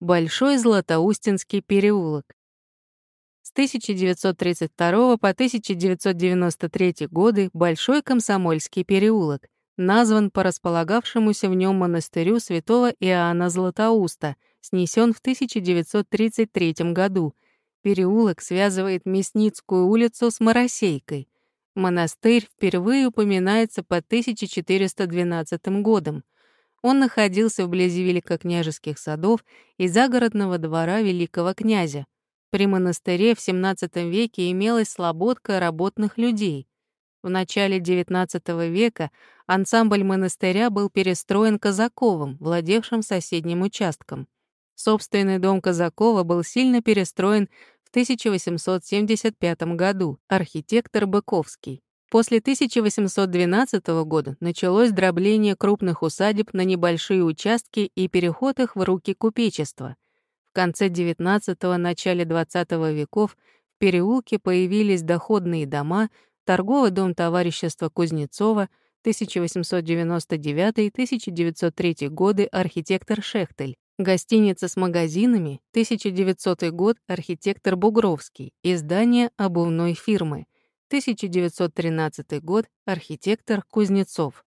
Большой Златоустинский переулок. С 1932 по 1993 годы Большой Комсомольский переулок назван по располагавшемуся в нем монастырю святого Иоанна Златоуста, снесен в 1933 году. Переулок связывает Мясницкую улицу с Моросейкой. Монастырь впервые упоминается по 1412 годом. Он находился вблизи великокняжеских садов и загородного двора великого князя. При монастыре в XVII веке имелась слободка работных людей. В начале XIX века ансамбль монастыря был перестроен Казаковым, владевшим соседним участком. Собственный дом Казакова был сильно перестроен в 1875 году, архитектор Быковский. После 1812 года началось дробление крупных усадеб на небольшие участки и переход их в руки купечества — в конце XIX – начале XX веков в переулке появились доходные дома, торговый дом товарищества Кузнецова, 1899-1903 годы архитектор Шехтель, гостиница с магазинами, 1900 год архитектор Бугровский, издание обувной фирмы, 1913 год архитектор Кузнецов.